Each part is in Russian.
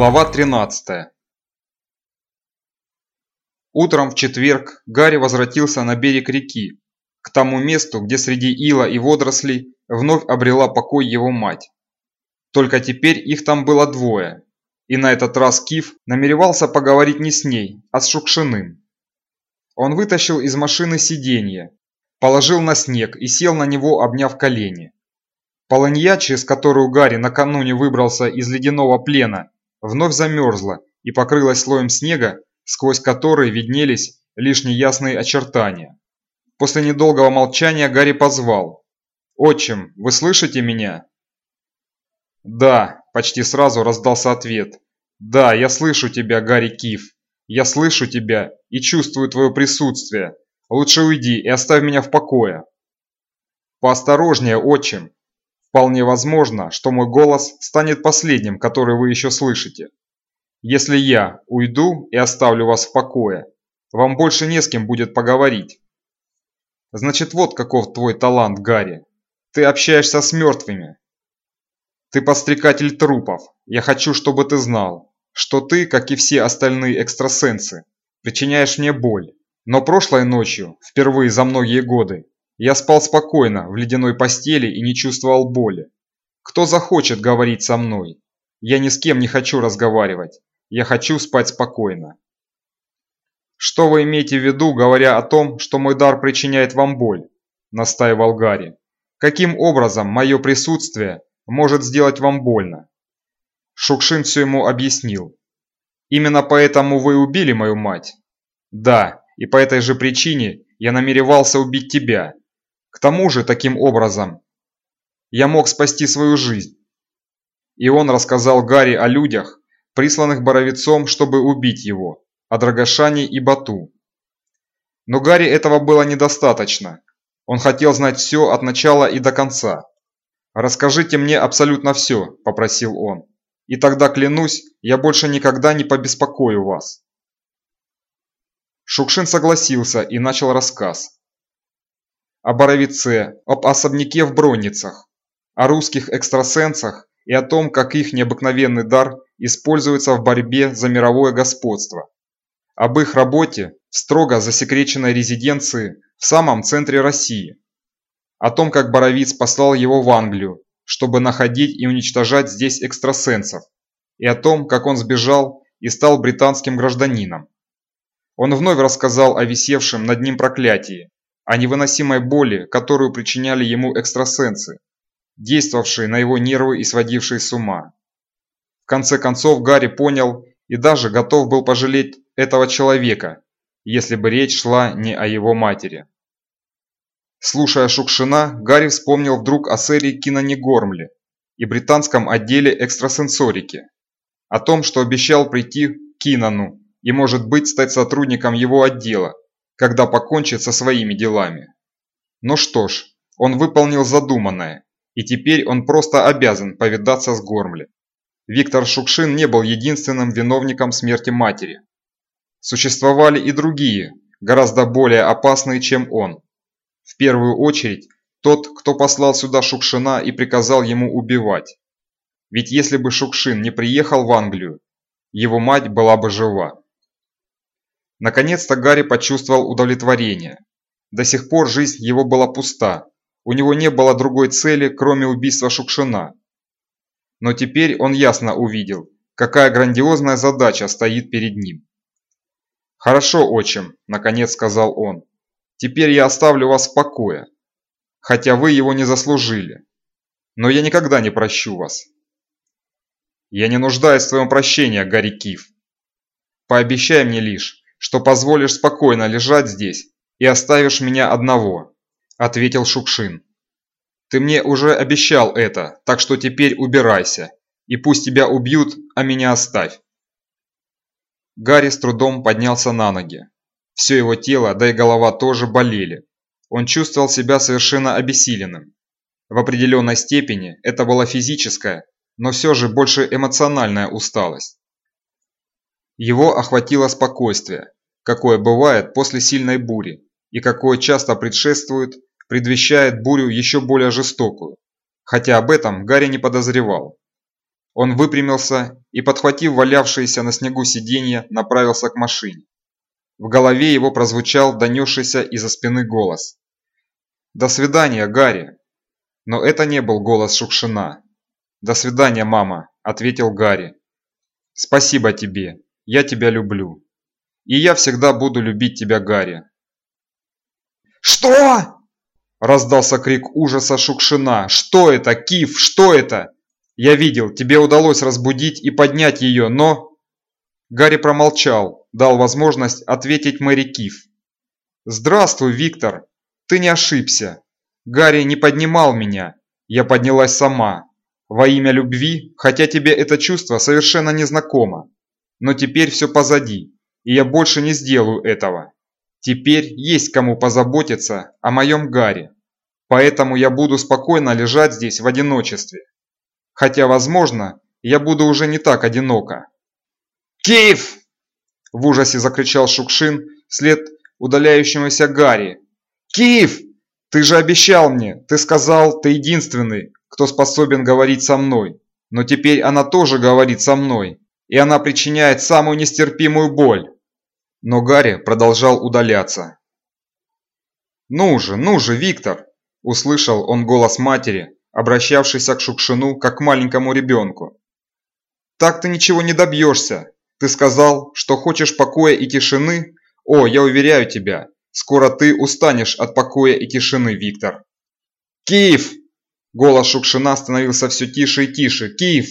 Глава 13 Утром в четверг Гарри возвратился на берег реки, к тому месту, где среди ила и водорослей вновь обрела покой его мать. Только теперь их там было двое, и на этот раз Киф намеревался поговорить не с ней, а с Шукшиным. Он вытащил из машины сиденье, положил на снег и сел на него, обняв колени. Полынья, через которую Гарри накануне выбрался из ледяного плена, вновь замерзла и покрылась слоем снега, сквозь который виднелись лишь неясные очертания. После недолгого молчания Гарри позвал. «Отчим, вы слышите меня?» «Да», – почти сразу раздался ответ. «Да, я слышу тебя, Гарри Киф. Я слышу тебя и чувствую твое присутствие. Лучше уйди и оставь меня в покое». «Поосторожнее, отчим. Вполне возможно, что мой голос станет последним, который вы еще слышите. Если я уйду и оставлю вас в покое, вам больше не с кем будет поговорить. Значит, вот каков твой талант, Гарри. Ты общаешься с мертвыми. Ты подстрекатель трупов. Я хочу, чтобы ты знал, что ты, как и все остальные экстрасенсы, причиняешь мне боль. Но прошлой ночью, впервые за многие годы, я спал спокойно в ледяной постели и не чувствовал боли. Кто захочет говорить со мной? Я ни с кем не хочу разговаривать. Я хочу спать спокойно. Что вы имеете в виду, говоря о том, что мой дар причиняет вам боль? Настаивал Гарри. Каким образом мое присутствие может сделать вам больно? Шукшин все ему объяснил. Именно поэтому вы убили мою мать? Да, и по этой же причине я намеревался убить тебя. К тому же, таким образом, я мог спасти свою жизнь. И он рассказал Гарри о людях, присланных Боровицом, чтобы убить его, о Драгошане и Бату. Но Гарри этого было недостаточно. Он хотел знать все от начала и до конца. «Расскажите мне абсолютно все», – попросил он. «И тогда, клянусь, я больше никогда не побеспокою вас». Шукшин согласился и начал рассказ о Боровице, об особняке в Бронницах, о русских экстрасенсах и о том, как их необыкновенный дар используется в борьбе за мировое господство, об их работе в строго засекреченной резиденции в самом центре России, о том, как Боровиц послал его в Англию, чтобы находить и уничтожать здесь экстрасенсов, и о том, как он сбежал и стал британским гражданином. Он вновь рассказал о висевшем над ним проклятии, о невыносимой боли, которую причиняли ему экстрасенсы, действовавшие на его нервы и сводившие с ума. В конце концов Гарри понял и даже готов был пожалеть этого человека, если бы речь шла не о его матери. Слушая Шукшина, Гарри вспомнил вдруг о сэре Кинане Гормле и британском отделе экстрасенсорики, о том, что обещал прийти к Кинану и, может быть, стать сотрудником его отдела, когда покончит со своими делами. Ну что ж, он выполнил задуманное, и теперь он просто обязан повидаться с Гормли. Виктор Шукшин не был единственным виновником смерти матери. Существовали и другие, гораздо более опасные, чем он. В первую очередь, тот, кто послал сюда Шукшина и приказал ему убивать. Ведь если бы Шукшин не приехал в Англию, его мать была бы жива. Наконец-то Гарри почувствовал удовлетворение. До сих пор жизнь его была пуста, у него не было другой цели, кроме убийства Шукшина. Но теперь он ясно увидел, какая грандиозная задача стоит перед ним. «Хорошо, отчим», – наконец сказал он. «Теперь я оставлю вас в покое, хотя вы его не заслужили. Но я никогда не прощу вас». «Я не нуждаюсь в твоем прощении, Гарри Киф. Пообещай мне лишь, что позволишь спокойно лежать здесь и оставишь меня одного», – ответил Шукшин. «Ты мне уже обещал это, так что теперь убирайся, и пусть тебя убьют, а меня оставь». Гарри с трудом поднялся на ноги. Все его тело, да и голова тоже болели. Он чувствовал себя совершенно обессиленным. В определенной степени это была физическая, но все же больше эмоциональная усталость. Его охватило спокойствие, какое бывает после сильной бури и какое часто предшествует, предвещает бурю еще более жестокую, хотя об этом Гарри не подозревал. Он выпрямился и, подхватив валявшееся на снегу сиденье, направился к машине. В голове его прозвучал донесшийся из-за спины голос. «До свидания, Гарри!» Но это не был голос Шукшина. «До свидания, мама!» – ответил Гарри. «Спасибо тебе, я тебя люблю. И я всегда буду любить тебя, Гарри». «Что?» – раздался крик ужаса Шукшина. «Что это, Киф, что это?» «Я видел, тебе удалось разбудить и поднять ее, но...» Гарри промолчал, дал возможность ответить Мэри Киф. «Здравствуй, Виктор! Ты не ошибся. Гарри не поднимал меня. Я поднялась сама. Во имя любви, хотя тебе это чувство совершенно незнакомо. Но теперь все позади, и я больше не сделаю этого. Теперь есть кому позаботиться о моем Гарри. Поэтому я буду спокойно лежать здесь в одиночестве. Хотя, возможно, я буду уже не так одиноко. «Киев!» – в ужасе закричал Шукшин вслед удаляющемуся Гарри. «Киев! Ты же обещал мне, ты сказал, ты единственный, кто способен говорить со мной. Но теперь она тоже говорит со мной, и она причиняет самую нестерпимую боль. Но Гарри продолжал удаляться. «Ну же, ну же, Виктор!» – услышал он голос матери, обращавшийся к Шукшину как к маленькому ребенку. «Так ты ничего не добьешься. Ты сказал, что хочешь покоя и тишины? О, я уверяю тебя, скоро ты устанешь от покоя и тишины, Виктор». «Киев!» Голос Шукшина становился все тише и тише. «Киев,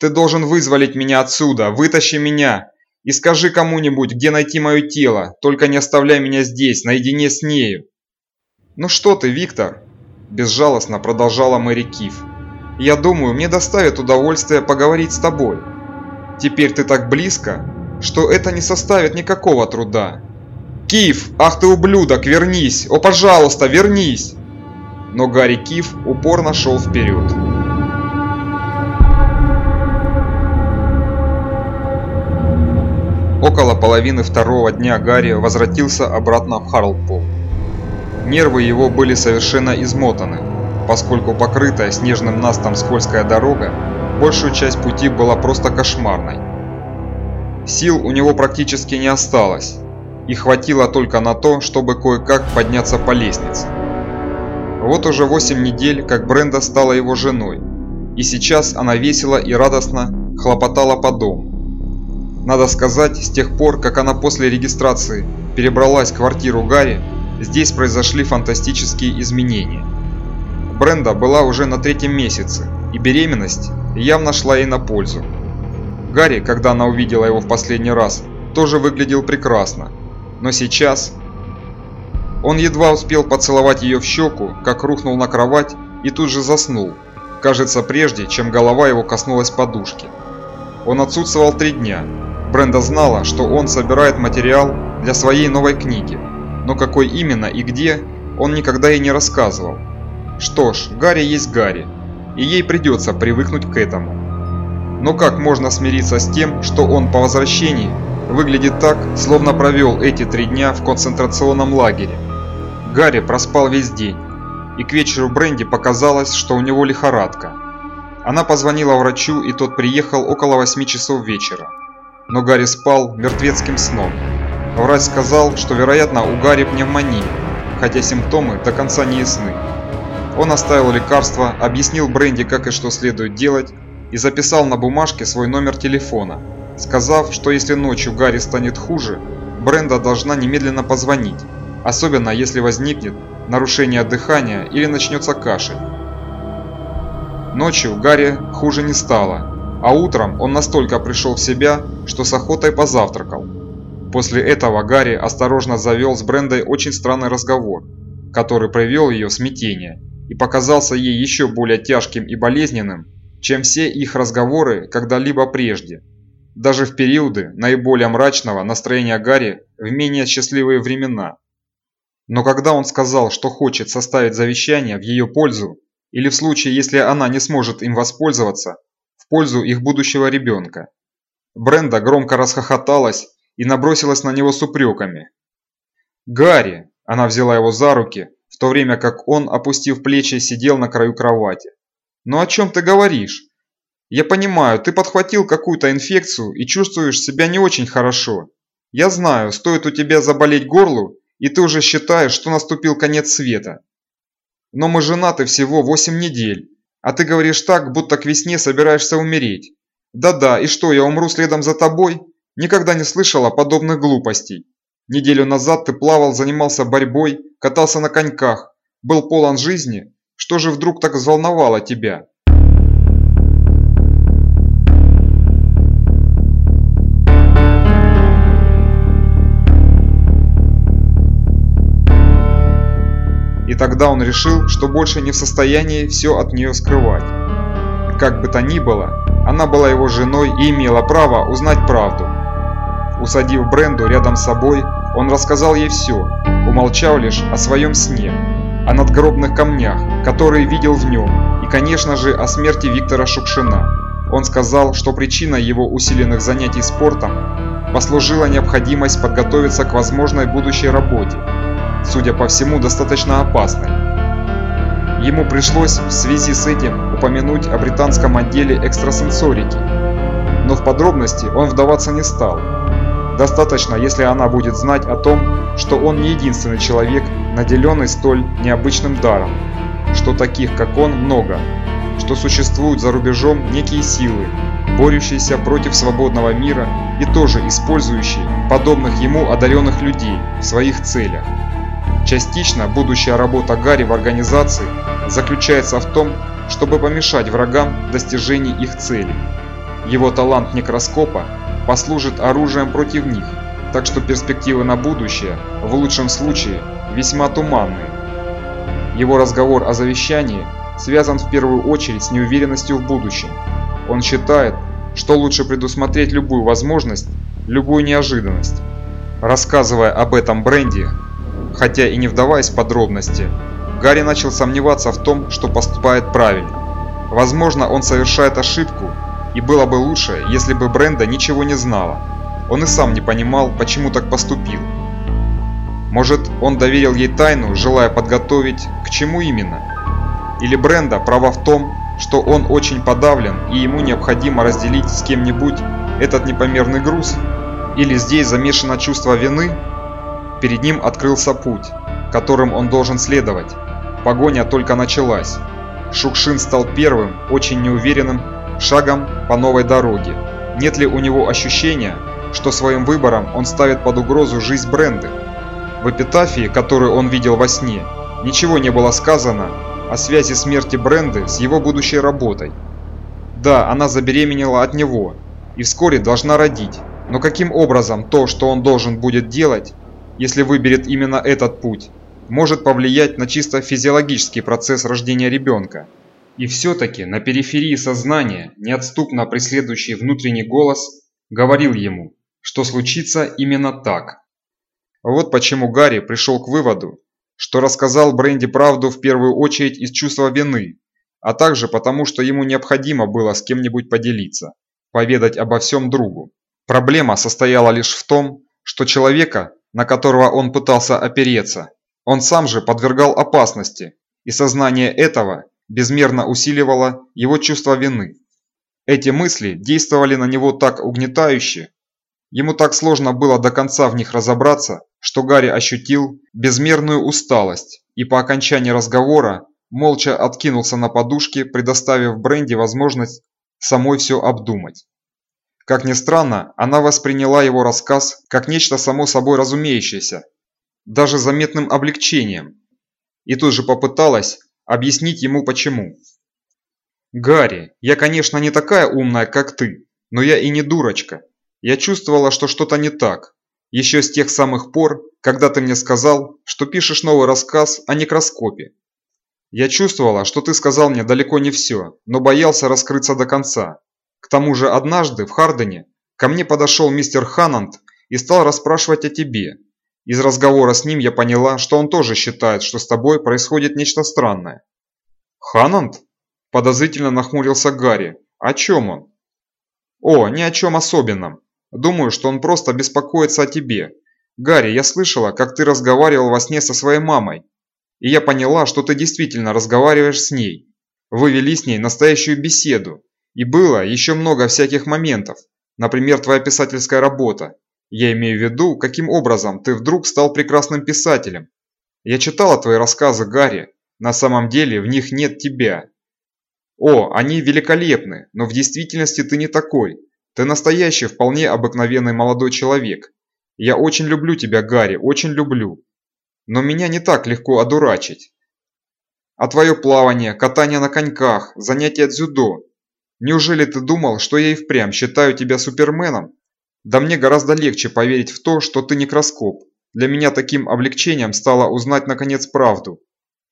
ты должен вызволить меня отсюда, вытащи меня! И скажи кому-нибудь, где найти мое тело, только не оставляй меня здесь, наедине с нею!» «Ну что ты, Виктор?» Безжалостно продолжала Мэри Киев. «Я думаю, мне доставит удовольствие поговорить с тобой. Теперь ты так близко, что это не составит никакого труда. Киев, ах ты ублюдок, вернись! О, пожалуйста, вернись!» но Гарри Киф упорно шел вперед. Около половины второго дня Гарри возвратился обратно в Харлпол. Нервы его были совершенно измотаны, поскольку покрытая снежным настом скользкая дорога большую часть пути была просто кошмарной. Сил у него практически не осталось, и хватило только на то, чтобы кое-как подняться по лестнице. Вот уже 8 недель, как Бренда стала его женой, и сейчас она весело и радостно хлопотала по дому. Надо сказать, с тех пор, как она после регистрации перебралась в квартиру Гарри, здесь произошли фантастические изменения. Бренда была уже на третьем месяце, и беременность явно шла ей на пользу. Гарри, когда она увидела его в последний раз, тоже выглядел прекрасно, но сейчас он едва успел поцеловать ее в щеку, как рухнул на кровать и тут же заснул, кажется прежде, чем голова его коснулась подушки. Он отсутствовал три дня. Бренда знала, что он собирает материал для своей новой книги, но какой именно и где, он никогда ей не рассказывал. Что ж, Гарри есть Гарри, и ей придется привыкнуть к этому. Но как можно смириться с тем, что он по возвращении выглядит так, словно провел эти три дня в концентрационном лагере? Гарри проспал весь день, и к вечеру Бренди показалось, что у него лихорадка. Она позвонила врачу, и тот приехал около 8 часов вечера. Но Гарри спал мертвецким сном. Врач сказал, что вероятно у Гарри пневмония, хотя симптомы до конца не ясны. Он оставил лекарство, объяснил Бренди, как и что следует делать, и записал на бумажке свой номер телефона, сказав, что если ночью Гарри станет хуже, Бренда должна немедленно позвонить особенно если возникнет нарушение дыхания или начнется кашель. Ночью Гарри хуже не стало, а утром он настолько пришел в себя, что с охотой позавтракал. После этого Гарри осторожно завел с Брендой очень странный разговор, который привел ее в смятение и показался ей еще более тяжким и болезненным, чем все их разговоры когда-либо прежде. Даже в периоды наиболее мрачного настроения Гарри в менее счастливые времена – но когда он сказал, что хочет составить завещание в ее пользу, или в случае, если она не сможет им воспользоваться, пользу их будущего ребенка, Бренда громко расхохоталась и набросилась на него с упреками. «Гарри!» – она взяла его за руки, в то время как он, опустив плечи, сидел на краю кровати. «Ну о чем ты говоришь? Я понимаю, ты подхватил какую-то инфекцию и чувствуешь себя не очень хорошо. Я знаю, стоит у тебя заболеть горлу, и ты уже считаешь, что наступил конец света. Но мы женаты всего 8 недель, а ты говоришь так, будто к весне собираешься умереть. Да-да, и что, я умру следом за тобой? Никогда не слышала подобных глупостей. Неделю назад ты плавал, занимался борьбой, катался на коньках, был полон жизни. Что же вдруг так взволновало тебя? И тогда он решил, что больше не в состоянии все от нее скрывать. Как бы то ни было, она была его женой и имела право узнать правду. Усадив Бренду рядом с собой, он рассказал ей все, умолчал лишь о своем сне, о надгробных камнях, которые видел в нем, и, конечно же, о смерти Виктора Шукшина. Он сказал, что причиной его усиленных занятий спортом послужила необходимость подготовиться к возможной будущей работе, судя по всему, достаточно опасной. Ему пришлось в связи с этим упомянуть о британском отделе экстрасенсорики, но в подробности он вдаваться не стал. Достаточно, если она будет знать о том, что он не единственный человек, наделенный столь необычным даром, что таких, как он, много, что существуют за рубежом некие силы, борющиеся против свободного мира и тоже использующие подобных ему одаренных людей в своих целях. Частично будущая работа Гарри в организации заключается в том, чтобы помешать врагам в достижении их целей. Его талант некроскопа послужит оружием против них, так что перспективы на будущее, в лучшем случае, весьма туманные. Его разговор о завещании связан в первую очередь с неуверенностью в будущем. Он считает, что лучше предусмотреть любую возможность, любую неожиданность. Рассказывая об этом Бренди, хотя и не вдаваясь в подробности, Гарри начал сомневаться в том, что поступает правильно. Возможно, он совершает ошибку, и было бы лучше, если бы Бренда ничего не знала. Он и сам не понимал, почему так поступил. Может, он доверил ей тайну, желая подготовить к чему именно? Или Бренда права в том, что он очень подавлен и ему необходимо разделить с кем-нибудь этот непомерный груз? Или здесь замешано чувство вины? Перед ним открылся путь, которым он должен следовать. Погоня только началась. Шукшин стал первым, очень неуверенным, шагом по новой дороге. Нет ли у него ощущения, что своим выбором он ставит под угрозу жизнь Бренды? В эпитафии, которую он видел во сне, ничего не было сказано о связи смерти Бренды с его будущей работой. Да, она забеременела от него и вскоре должна родить, но каким образом то, что он должен будет делать, если выберет именно этот путь, может повлиять на чисто физиологический процесс рождения ребенка? И все-таки на периферии сознания, неотступно преследующий внутренний голос, говорил ему, что случится именно так. Вот почему Гарри пришел к выводу, что рассказал Бренди правду в первую очередь из чувства вины, а также потому, что ему необходимо было с кем-нибудь поделиться, поведать обо всем другу. Проблема состояла лишь в том, что человека, на которого он пытался опереться, он сам же подвергал опасности, и сознание этого безмерно усиливало его чувство вины. Эти мысли действовали на него так угнетающе, ему так сложно было до конца в них разобраться, что Гарри ощутил безмерную усталость и по окончании разговора молча откинулся на подушке, предоставив Бренди возможность самой все обдумать. Как ни странно, она восприняла его рассказ как нечто само собой разумеющееся, даже заметным облегчением, и тут же попыталась объяснить ему почему. «Гарри, я, конечно, не такая умная, как ты, но я и не дурочка. Я чувствовала, что что-то не так, еще с тех самых пор, когда ты мне сказал, что пишешь новый рассказ о некроскопе. Я чувствовала, что ты сказал мне далеко не все, но боялся раскрыться до конца. К тому же однажды в Хардене ко мне подошел мистер Ханнанд и стал расспрашивать о тебе. Из разговора с ним я поняла, что он тоже считает, что с тобой происходит нечто странное. Ханнанд? Подозрительно нахмурился Гарри. О чем он? О, ни о чем особенном. Думаю, что он просто беспокоится о тебе. Гарри, я слышала, как ты разговаривал во сне со своей мамой. И я поняла, что ты действительно разговариваешь с ней. Вы вели с ней настоящую беседу. И было еще много всяких моментов, например, твоя писательская работа. Я имею в виду, каким образом ты вдруг стал прекрасным писателем. Я читала твои рассказы, Гарри. На самом деле в них нет тебя. О, они великолепны, но в действительности ты не такой. Ты настоящий, вполне обыкновенный молодой человек. Я очень люблю тебя, Гарри, очень люблю. Но меня не так легко одурачить. А твое плавание, катание на коньках, занятия дзюдо. Неужели ты думал, что я и впрямь считаю тебя суперменом? Да мне гораздо легче поверить в то, что ты некроскоп. Для меня таким облегчением стало узнать наконец правду.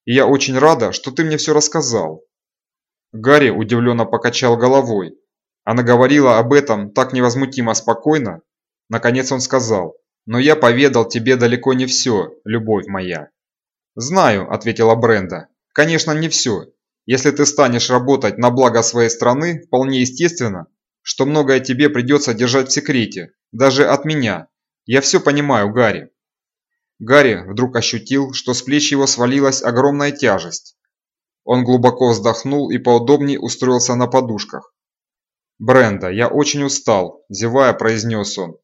И я очень рада, что ты мне все рассказал. Гарри удивленно покачал головой. Она говорила об этом так невозмутимо спокойно. Наконец он сказал, «Но я поведал тебе далеко не все, любовь моя». «Знаю», – ответила Бренда. «Конечно, не все. Если ты станешь работать на благо своей страны, вполне естественно, что многое тебе придется держать в секрете, даже от меня. Я все понимаю, Гарри». Гарри вдруг ощутил, что с плеч его свалилась огромная тяжесть. Он глубоко вздохнул и поудобнее устроился на подушках. «Бренда, я очень устал», – зевая произнес он.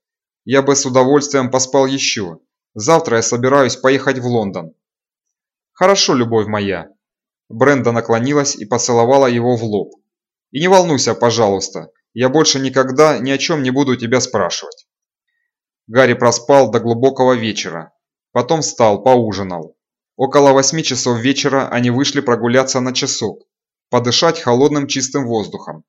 «Я бы с удовольствием поспал еще. Завтра я собираюсь поехать в Лондон». «Хорошо, любовь моя». Бренда наклонилась и поцеловала его в лоб. «И не волнуйся, пожалуйста, я больше никогда ни о чем не буду тебя спрашивать». Гарри проспал до глубокого вечера. Потом встал, поужинал. Около восьми часов вечера они вышли прогуляться на часок, подышать холодным чистым воздухом.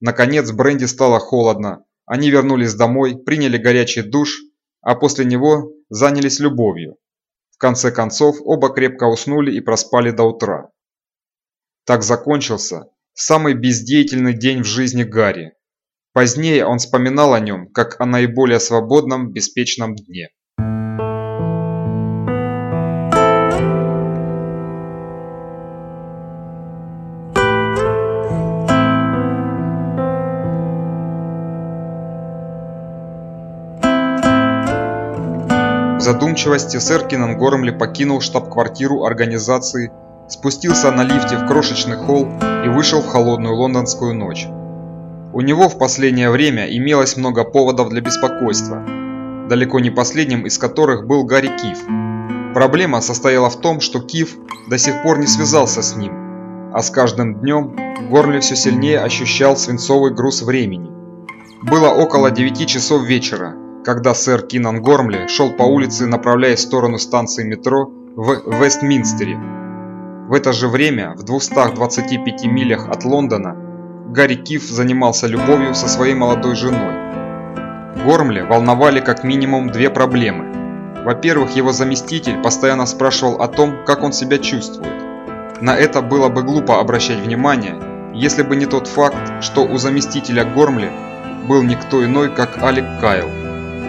Наконец Бренди стало холодно. Они вернулись домой, приняли горячий душ, а после него занялись любовью. В конце концов оба крепко уснули и проспали до утра. Так закончился самый бездеятельный день в жизни Гарри. Позднее он вспоминал о нем как о наиболее свободном, беспечном дне. задумчивости сэр Кинан Гормли покинул штаб-квартиру организации, спустился на лифте в крошечный холл и вышел в холодную лондонскую ночь. У него в последнее время имелось много поводов для беспокойства, далеко не последним из которых был Гарри Киф. Проблема состояла в том, что Киф до сих пор не связался с ним, а с каждым днем Горли все сильнее ощущал свинцовый груз времени. Было около 9 часов вечера, когда сэр Кинан Гормли шел по улице, направляясь в сторону станции метро в Вестминстере. В это же время, в 225 милях от Лондона, Гарри Киф занимался любовью со своей молодой женой. Гормли волновали как минимум две проблемы. Во-первых, его заместитель постоянно спрашивал о том, как он себя чувствует. На это было бы глупо обращать внимание, если бы не тот факт, что у заместителя Гормли был никто иной, как Алек Кайл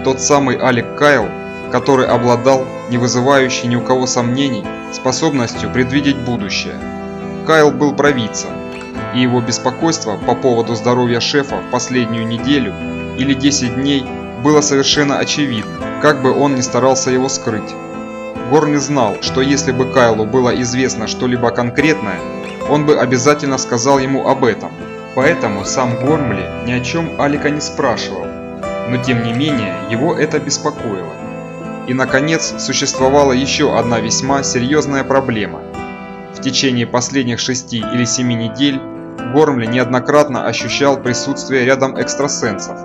тот самый Алек Кайл, который обладал, не вызывающей ни у кого сомнений, способностью предвидеть будущее. Кайл был провидцем, и его беспокойство по поводу здоровья шефа в последнюю неделю или 10 дней было совершенно очевидно, как бы он ни старался его скрыть. Горни знал, что если бы Кайлу было известно что-либо конкретное, он бы обязательно сказал ему об этом. Поэтому сам Гормли ни о чем Алика не спрашивал, но тем не менее его это беспокоило. И наконец существовала еще одна весьма серьезная проблема. В течение последних шести или семи недель Гормли неоднократно ощущал присутствие рядом экстрасенсов.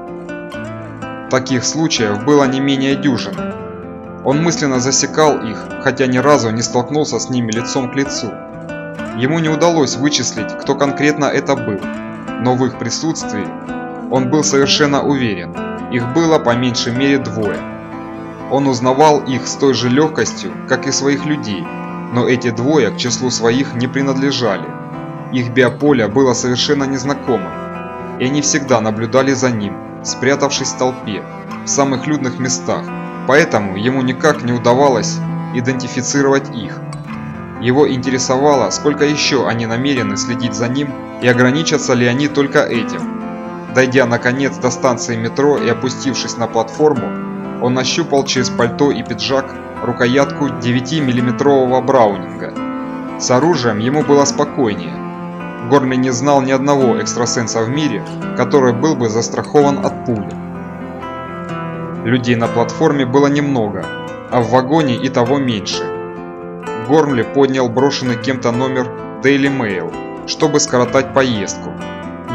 Таких случаев было не менее дюжины. Он мысленно засекал их, хотя ни разу не столкнулся с ними лицом к лицу. Ему не удалось вычислить, кто конкретно это был, но в их присутствии он был совершенно уверен – их было по меньшей мере двое. Он узнавал их с той же легкостью, как и своих людей, но эти двое к числу своих не принадлежали. Их биополе было совершенно незнакомым, и они всегда наблюдали за ним, спрятавшись в толпе, в самых людных местах, поэтому ему никак не удавалось идентифицировать их. Его интересовало, сколько еще они намерены следить за ним и ограничатся ли они только этим. Дойдя наконец до станции метро и опустившись на платформу, он нащупал через пальто и пиджак рукоятку 9-миллиметрового браунинга. С оружием ему было спокойнее. Горли не знал ни одного экстрасенса в мире, который был бы застрахован от пули. Людей на платформе было немного, а в вагоне и того меньше. Гормли поднял брошенный кем-то номер Daily Mail, чтобы скоротать поездку.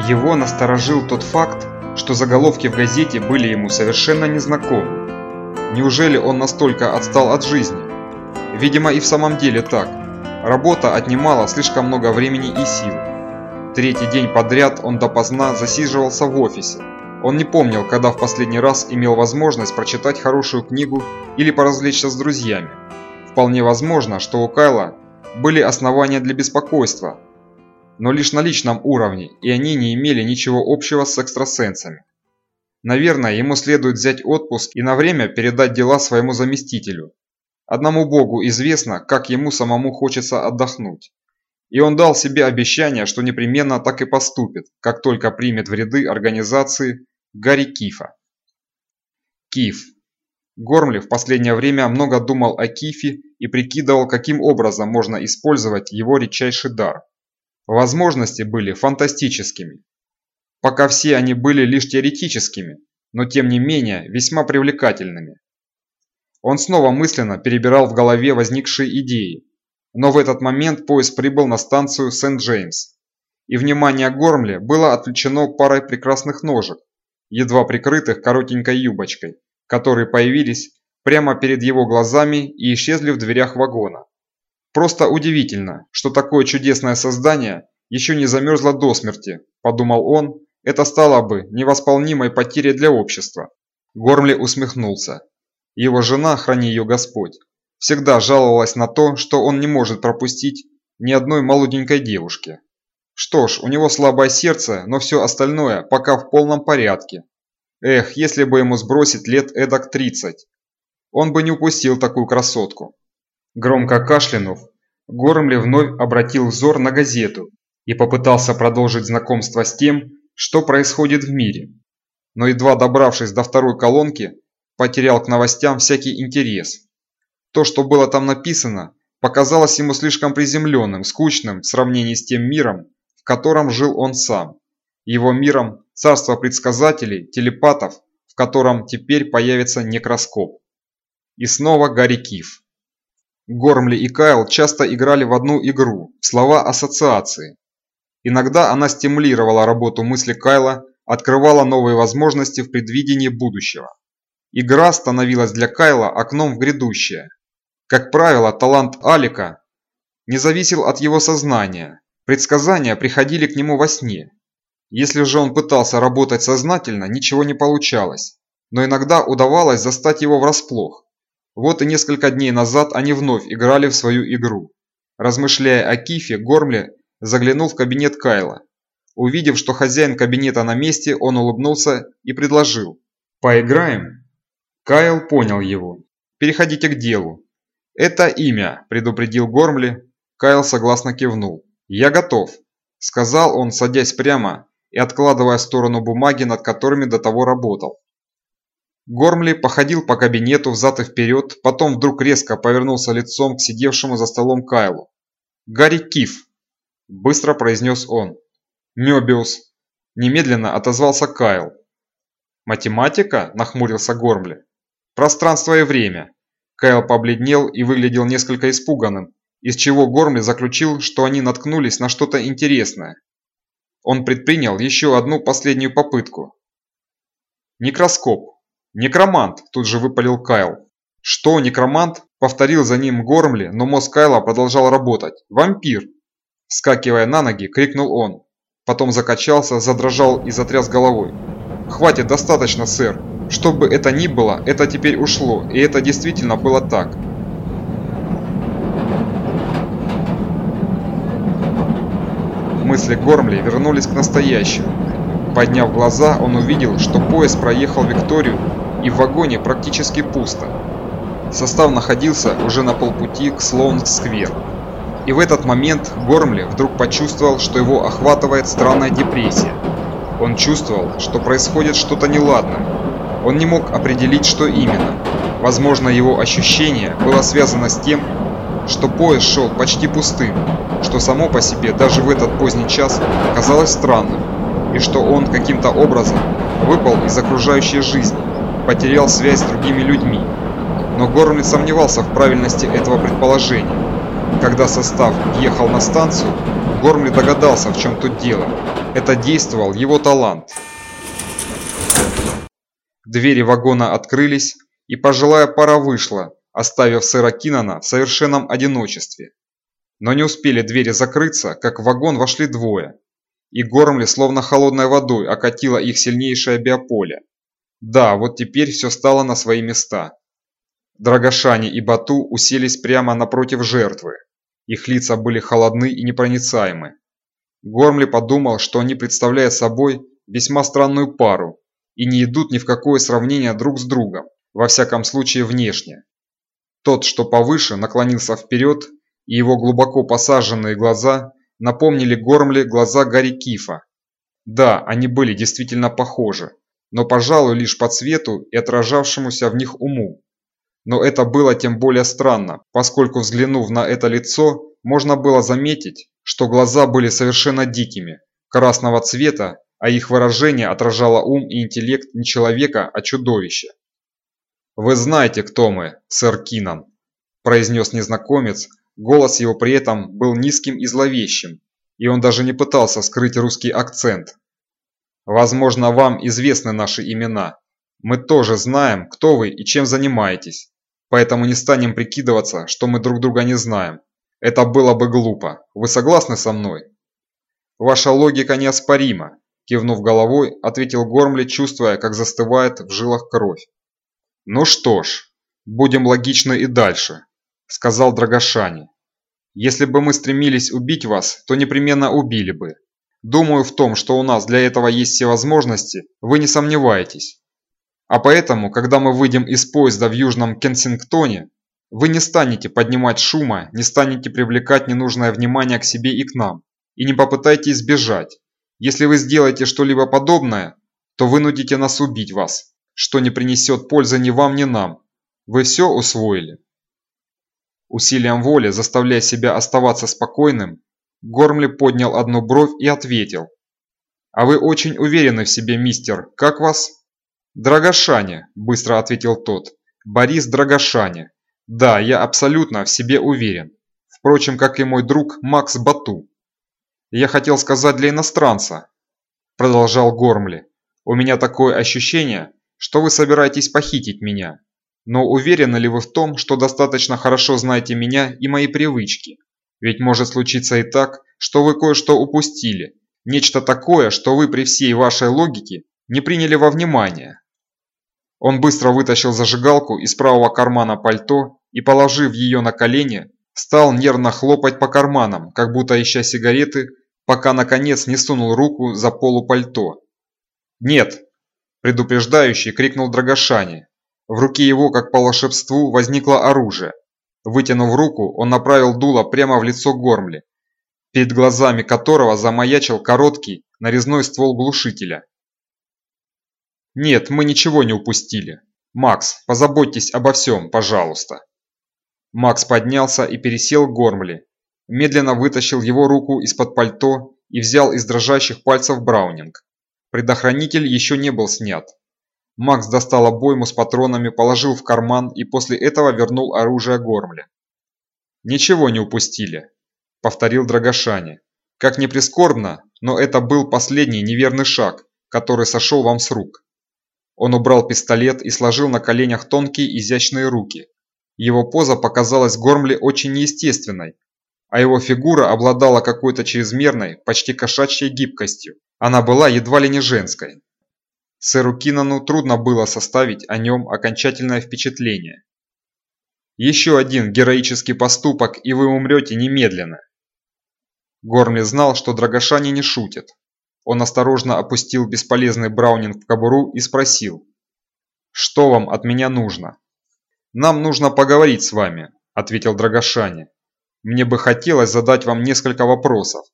Его насторожил тот факт, что заголовки в газете были ему совершенно незнакомы. Неужели он настолько отстал от жизни? Видимо и в самом деле так. Работа отнимала слишком много времени и сил. Третий день подряд он допоздна засиживался в офисе. Он не помнил, когда в последний раз имел возможность прочитать хорошую книгу или поразвлечься с друзьями. Вполне возможно, что у Кайла были основания для беспокойства, но лишь на личном уровне, и они не имели ничего общего с экстрасенсами. Наверное, ему следует взять отпуск и на время передать дела своему заместителю. Одному Богу известно, как ему самому хочется отдохнуть. И он дал себе обещание, что непременно так и поступит, как только примет в ряды организации Гарри Кифа. Киф. Гормли в последнее время много думал о Кифе и прикидывал, каким образом можно использовать его редчайший дар. Возможности были фантастическими. Пока все они были лишь теоретическими, но тем не менее весьма привлекательными. Он снова мысленно перебирал в голове возникшие идеи, но в этот момент поезд прибыл на станцию Сент-Джеймс, и внимание Гормли было отвлечено парой прекрасных ножек, едва прикрытых коротенькой юбочкой, которые появились прямо перед его глазами и исчезли в дверях вагона. Просто удивительно, что такое чудесное создание еще не замерзло до смерти, подумал он, это стало бы невосполнимой потерей для общества. Гормли усмехнулся. Его жена, храни ее Господь, всегда жаловалась на то, что он не может пропустить ни одной молоденькой девушки. Что ж, у него слабое сердце, но все остальное пока в полном порядке. Эх, если бы ему сбросить лет эдак 30. Он бы не упустил такую красотку. Громко кашлянув, Гормли вновь обратил взор на газету и попытался продолжить знакомство с тем, что происходит в мире. Но едва добравшись до второй колонки, потерял к новостям всякий интерес. То, что было там написано, показалось ему слишком приземленным, скучным в сравнении с тем миром, в котором жил он сам. Его миром царство предсказателей, телепатов, в котором теперь появится некроскоп. И снова Гарри Киф. Гормли и Кайл часто играли в одну игру, слова ассоциации. Иногда она стимулировала работу мысли Кайла, открывала новые возможности в предвидении будущего. Игра становилась для Кайла окном в грядущее. Как правило, талант Алика не зависел от его сознания. Предсказания приходили к нему во сне. Если же он пытался работать сознательно, ничего не получалось. Но иногда удавалось застать его врасплох. Вот и несколько дней назад они вновь играли в свою игру. Размышляя о Кифе, Гормле заглянул в кабинет Кайла. Увидев, что хозяин кабинета на месте, он улыбнулся и предложил. «Поиграем?» Кайл понял его. «Переходите к делу». «Это имя», – предупредил Гормли. Кайл согласно кивнул. «Я готов», – сказал он, садясь прямо и откладывая в сторону бумаги, над которыми до того работал. Гормли походил по кабинету взад и вперед, потом вдруг резко повернулся лицом к сидевшему за столом Кайлу. «Гарри Киф», – быстро произнес он. «Мёбиус», – немедленно отозвался Кайл. «Математика?» – нахмурился Гормли. Пространство и время. Кайл побледнел и выглядел несколько испуганным, из чего Гормли заключил, что они наткнулись на что-то интересное. Он предпринял еще одну последнюю попытку. «Некроскоп! Некромант!» – тут же выпалил Кайл. «Что, некромант?» – повторил за ним Гормли, но мозг Кайла продолжал работать. «Вампир!» Вскакивая на ноги, крикнул он. Потом закачался, задрожал и затряс головой. «Хватит, достаточно, сэр!» Что бы это ни было, это теперь ушло, и это действительно было так. Мысли Гормли вернулись к настоящему. Подняв глаза, он увидел, что поезд проехал Викторию, и в вагоне практически пусто. Состав находился уже на полпути к Слоун-сквер. И в этот момент Гормли вдруг почувствовал, что его охватывает странная депрессия. Он чувствовал, что происходит что-то неладное, он не мог определить, что именно. Возможно, его ощущение было связано с тем, что поезд шел почти пустым, что само по себе даже в этот поздний час казалось странным, и что он каким-то образом выпал из окружающей жизни, потерял связь с другими людьми. Но Гормли сомневался в правильности этого предположения. Когда состав въехал на станцию, Гормли догадался, в чем тут дело. Это действовал его талант. Двери вагона открылись, и пожилая пара вышла, оставив сэра Кинана в совершенном одиночестве. Но не успели двери закрыться, как в вагон вошли двое, и Гормли словно холодной водой окатило их сильнейшее биополе. Да, вот теперь все стало на свои места. Драгошани и Бату уселись прямо напротив жертвы. Их лица были холодны и непроницаемы. Гормли подумал, что они представляют собой весьма странную пару и не идут ни в какое сравнение друг с другом, во всяком случае внешне. Тот, что повыше, наклонился вперед, и его глубоко посаженные глаза напомнили Гормли глаза Гарри Кифа. Да, они были действительно похожи, но, пожалуй, лишь по цвету и отражавшемуся в них уму. Но это было тем более странно, поскольку взглянув на это лицо, можно было заметить, что глаза были совершенно дикими, красного цвета, а их выражение отражало ум и интеллект не человека, а чудовища. «Вы знаете, кто мы, сэр Кинан», – произнес незнакомец, голос его при этом был низким и зловещим, и он даже не пытался скрыть русский акцент. «Возможно, вам известны наши имена. Мы тоже знаем, кто вы и чем занимаетесь. Поэтому не станем прикидываться, что мы друг друга не знаем. Это было бы глупо. Вы согласны со мной? Ваша логика неоспорима, кивнув головой, ответил Гормли, чувствуя, как застывает в жилах кровь. Ну что ж, будем логичны и дальше, сказал Драгошани. Если бы мы стремились убить вас, то непременно убили бы. Думаю, в том, что у нас для этого есть все возможности, вы не сомневаетесь. А поэтому, когда мы выйдем из поезда в Южном Кенсингтоне, вы не станете поднимать шума, не станете привлекать ненужное внимание к себе и к нам, и не попытаетесь сбежать. Если вы сделаете что-либо подобное, то вынудите нас убить вас, что не принесет пользы ни вам, ни нам. Вы все усвоили. Усилием воли, заставляя себя оставаться спокойным, Гормли поднял одну бровь и ответил. «А вы очень уверены в себе, мистер. Как вас?» «Драгошане», – быстро ответил тот. «Борис Драгошане. Да, я абсолютно в себе уверен. Впрочем, как и мой друг Макс Бату. Я хотел сказать для иностранца», – продолжал Гормли. «У меня такое ощущение, что вы собираетесь похитить меня. Но уверены ли вы в том, что достаточно хорошо знаете меня и мои привычки? Ведь может случиться и так, что вы кое-что упустили. Нечто такое, что вы при всей вашей логике не приняли во внимание. Он быстро вытащил зажигалку из правого кармана пальто и, положив ее на колени, стал нервно хлопать по карманам, как будто ища сигареты, пока наконец не сунул руку за полу пальто. «Нет!» – предупреждающий крикнул Драгошани. В руке его, как по волшебству, возникло оружие. Вытянув руку, он направил дуло прямо в лицо Гормли, перед глазами которого замаячил короткий нарезной ствол глушителя. Нет, мы ничего не упустили. Макс, позаботьтесь обо всем, пожалуйста. Макс поднялся и пересел к Гормли. Медленно вытащил его руку из-под пальто и взял из дрожащих пальцев Браунинг. Предохранитель еще не был снят. Макс достал обойму с патронами, положил в карман и после этого вернул оружие Гормли. «Ничего не упустили», – повторил Драгошани. «Как ни прискорбно, но это был последний неверный шаг, который сошел вам с рук. Он убрал пистолет и сложил на коленях тонкие изящные руки. Его поза показалась Гормли очень неестественной, а его фигура обладала какой-то чрезмерной, почти кошачьей гибкостью. Она была едва ли не женской. Сэру Кинану трудно было составить о нем окончательное впечатление. «Еще один героический поступок, и вы умрете немедленно!» Гормли знал, что Драгошани не шутят, он осторожно опустил бесполезный браунинг в кобуру и спросил. «Что вам от меня нужно?» «Нам нужно поговорить с вами», – ответил Драгошани. «Мне бы хотелось задать вам несколько вопросов».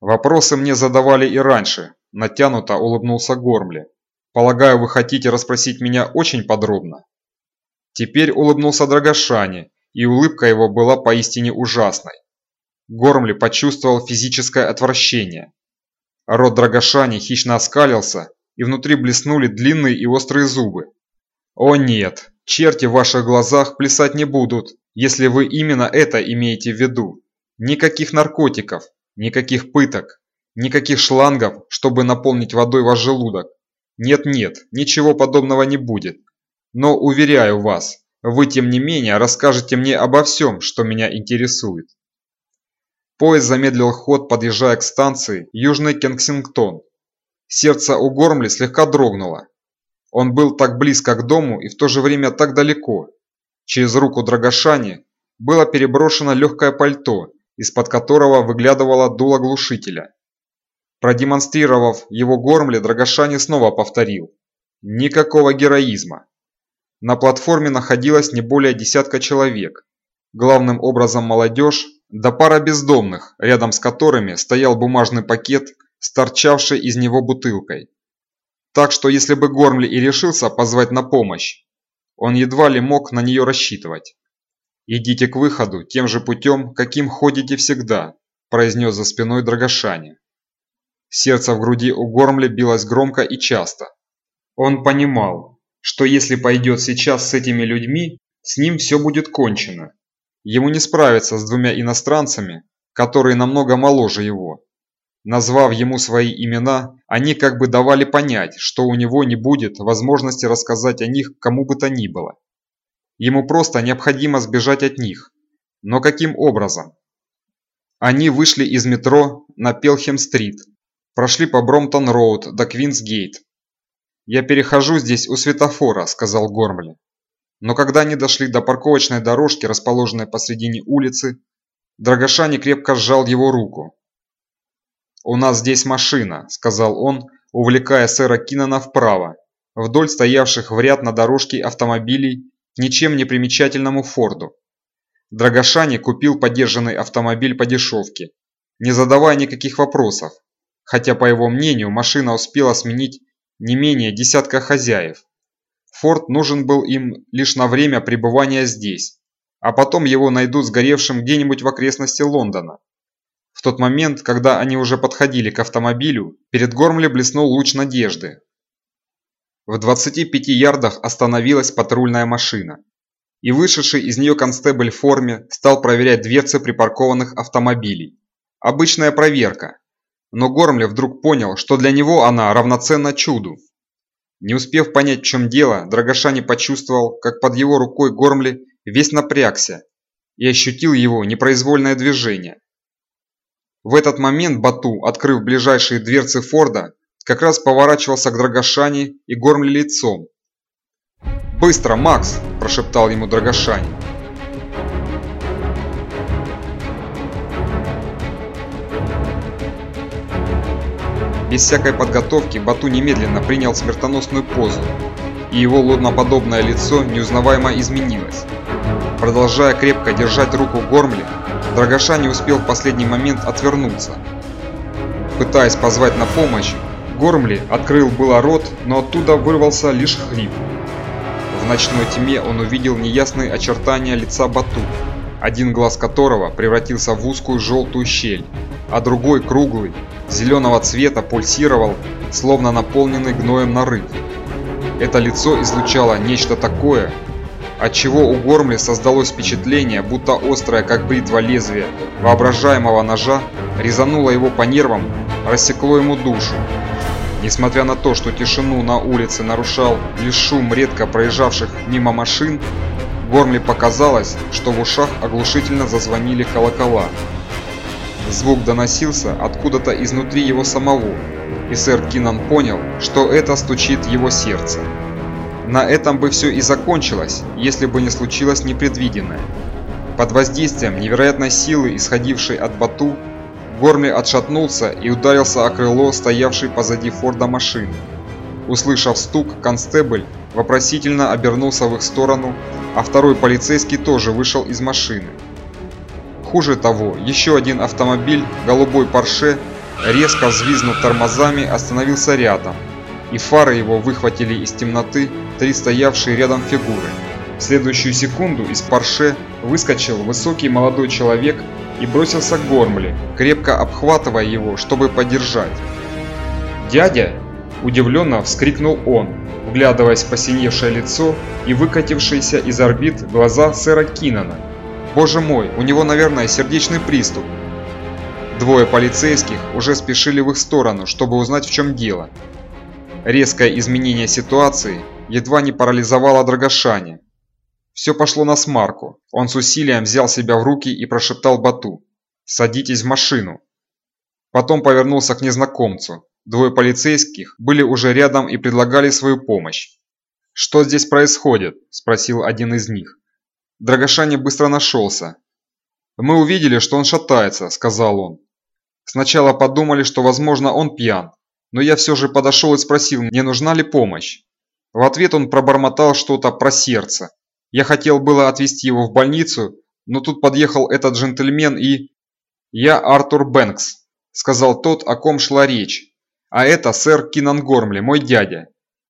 «Вопросы мне задавали и раньше», – натянуто улыбнулся Гормли. «Полагаю, вы хотите расспросить меня очень подробно?» Теперь улыбнулся Драгошани, и улыбка его была поистине ужасной. Гормли почувствовал физическое отвращение. Рот Драгошани хищно оскалился, и внутри блеснули длинные и острые зубы. «О нет, черти в ваших глазах плясать не будут, если вы именно это имеете в виду. Никаких наркотиков, никаких пыток, никаких шлангов, чтобы наполнить водой ваш желудок. Нет-нет, ничего подобного не будет. Но уверяю вас, вы тем не менее расскажете мне обо всем, что меня интересует. Поезд замедлил ход, подъезжая к станции Южный Кенсингтон. Сердце у Гормли слегка дрогнуло. Он был так близко к дому и в то же время так далеко. Через руку Драгошани было переброшено легкое пальто, из-под которого выглядывало дуло глушителя. Продемонстрировав его Гормли, Драгошани снова повторил. Никакого героизма. На платформе находилось не более десятка человек. Главным образом молодежь, да пара бездомных, рядом с которыми стоял бумажный пакет с торчавшей из него бутылкой. Так что если бы Гормли и решился позвать на помощь, он едва ли мог на нее рассчитывать. «Идите к выходу тем же путем, каким ходите всегда», – произнес за спиной Драгошани. Сердце в груди у Гормли билось громко и часто. Он понимал, что если пойдет сейчас с этими людьми, с ним все будет кончено. Ему не справиться с двумя иностранцами, которые намного моложе его. Назвав ему свои имена, они как бы давали понять, что у него не будет возможности рассказать о них кому бы то ни было. Ему просто необходимо сбежать от них. Но каким образом? Они вышли из метро на Пелхем-стрит Прошли по Бромтон-Роуд до Квинс-Гейт. «Я перехожу здесь у светофора», – сказал Гормли. Но когда они дошли до парковочной дорожки, расположенной посредине улицы, Драгошани крепко сжал его руку. «У нас здесь машина», – сказал он, увлекая сэра Киннона вправо, вдоль стоявших в ряд на дорожке автомобилей ничем не примечательному Форду. Драгошани купил подержанный автомобиль по дешевке, не задавая никаких вопросов, хотя, по его мнению, машина успела сменить не менее десятка хозяев. Форд нужен был им лишь на время пребывания здесь, а потом его найдут сгоревшим где-нибудь в окрестности Лондона. В тот момент, когда они уже подходили к автомобилю, перед Гормли блеснул луч надежды. В 25 ярдах остановилась патрульная машина, и вышедший из нее констебль в форме стал проверять дверцы припаркованных автомобилей. Обычная проверка, но Гормли вдруг понял, что для него она равноценна чуду. Не успев понять, в чем дело, Драгошани почувствовал, как под его рукой Гормли весь напрягся и ощутил его непроизвольное движение. В этот момент Бату, открыв ближайшие дверцы Форда, как раз поворачивался к Драгошани и Гормли лицом. «Быстро, Макс!» – прошептал ему Драгошани. Без всякой подготовки Бату немедленно принял смертоносную позу, и его лодноподобное лицо неузнаваемо изменилось. Продолжая крепко держать руку Гормли, Драгоша не успел в последний момент отвернуться. Пытаясь позвать на помощь, Гормли открыл было рот, но оттуда вырвался лишь хрип. В ночной тьме он увидел неясные очертания лица Бату, один глаз которого превратился в узкую желтую щель, а другой, круглый, зеленого цвета, пульсировал, словно наполненный гноем нарыв. Это лицо излучало нечто такое, от чего у Гормли создалось впечатление, будто острое, как бритва лезвие воображаемого ножа, резануло его по нервам, рассекло ему душу. Несмотря на то, что тишину на улице нарушал лишь шум редко проезжавших мимо машин, Гормли показалось, что в ушах оглушительно зазвонили колокола. Звук доносился откуда-то изнутри его самого, и сэр Кинан понял, что это стучит его сердце. На этом бы все и закончилось, если бы не случилось непредвиденное. Под воздействием невероятной силы, исходившей от Бату, Гормли отшатнулся и ударился о крыло стоявшей позади Форда машины. Услышав стук, констебль вопросительно обернулся в их сторону, а второй полицейский тоже вышел из машины. Хуже того, еще один автомобиль, голубой Порше, резко взвизнув тормозами, остановился рядом, и фары его выхватили из темноты три стоявшие рядом фигуры. В следующую секунду из Порше выскочил высокий молодой человек и бросился к Гормли, крепко обхватывая его, чтобы поддержать. «Дядя!» – удивленно вскрикнул он, вглядываясь в посиневшее лицо и выкатившиеся из орбит глаза сэра Кинана. «Боже мой, у него, наверное, сердечный приступ!» Двое полицейских уже спешили в их сторону, чтобы узнать в чем дело. Резкое изменение ситуации едва не парализовало Драгошане. Все пошло на смарку. Он с усилием взял себя в руки и прошептал Бату. «Садитесь в машину». Потом повернулся к незнакомцу. Двое полицейских были уже рядом и предлагали свою помощь. «Что здесь происходит?» – спросил один из них. Драгошане быстро нашелся. «Мы увидели, что он шатается», – сказал он. Сначала подумали, что, возможно, он пьян, но я все же подошел и спросил, не нужна ли помощь. В ответ он пробормотал что-то про сердце. Я хотел было отвезти его в больницу, но тут подъехал этот джентльмен и... «Я Артур Бэнкс», – сказал тот, о ком шла речь. «А это сэр Кинан Гормли, мой дядя.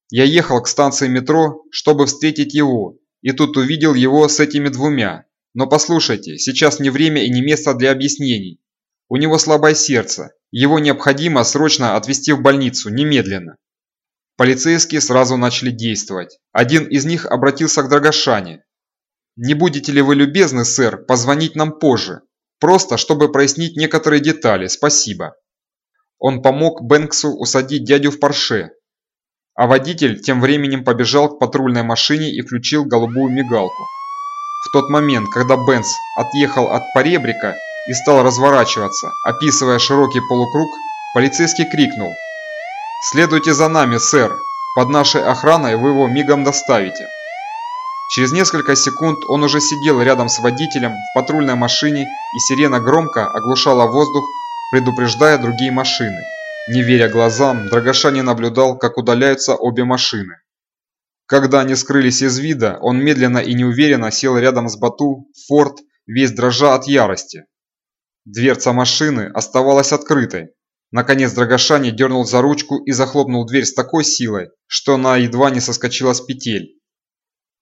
Я ехал к станции метро, чтобы встретить его, и тут увидел его с этими двумя. Но послушайте, сейчас не время и не место для объяснений. У него слабое сердце. Его необходимо срочно отвезти в больницу, немедленно. Полицейские сразу начали действовать. Один из них обратился к Драгошане. «Не будете ли вы любезны, сэр, позвонить нам позже? Просто, чтобы прояснить некоторые детали, спасибо». Он помог Бэнксу усадить дядю в Порше. А водитель тем временем побежал к патрульной машине и включил голубую мигалку. В тот момент, когда Бенц отъехал от поребрика, и стал разворачиваться, описывая широкий полукруг, полицейский крикнул «Следуйте за нами, сэр! Под нашей охраной вы его мигом доставите!» Через несколько секунд он уже сидел рядом с водителем в патрульной машине, и сирена громко оглушала воздух, предупреждая другие машины. Не веря глазам, Драгоша не наблюдал, как удаляются обе машины. Когда они скрылись из вида, он медленно и неуверенно сел рядом с Бату, Форд, весь дрожа от ярости. Дверца машины оставалась открытой. Наконец Драгошани дернул за ручку и захлопнул дверь с такой силой, что она едва не соскочила с петель.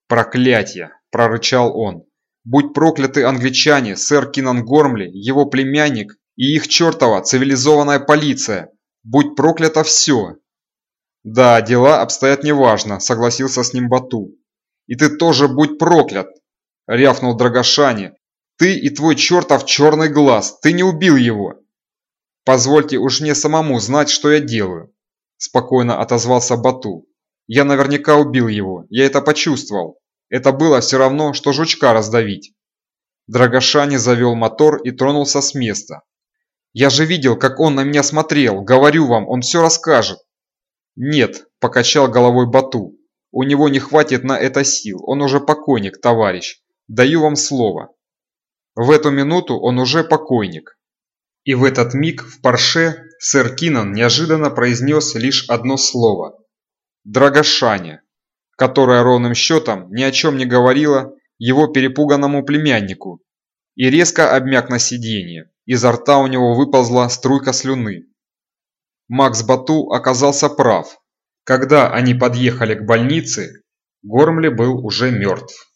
«Проклятье!» – прорычал он. «Будь прокляты англичане, сэр Кинан Гормли, его племянник и их чертова цивилизованная полиция! Будь проклято все!» «Да, дела обстоят неважно», – согласился с ним Бату. «И ты тоже будь проклят!» – рявкнул Драгошани, ты и твой чертов черный глаз, ты не убил его. Позвольте уж мне самому знать, что я делаю. Спокойно отозвался Бату. Я наверняка убил его, я это почувствовал. Это было все равно, что жучка раздавить. Драгошани завел мотор и тронулся с места. Я же видел, как он на меня смотрел, говорю вам, он все расскажет. Нет, покачал головой Бату. У него не хватит на это сил, он уже покойник, товарищ. Даю вам слово. В эту минуту он уже покойник. И в этот миг в Порше сэр Кинан неожиданно произнес лишь одно слово – «Драгошане», которое ровным счетом ни о чем не говорило его перепуганному племяннику, и резко обмяк на сиденье, изо рта у него выползла струйка слюны. Макс Бату оказался прав. Когда они подъехали к больнице, Гормли был уже мертв.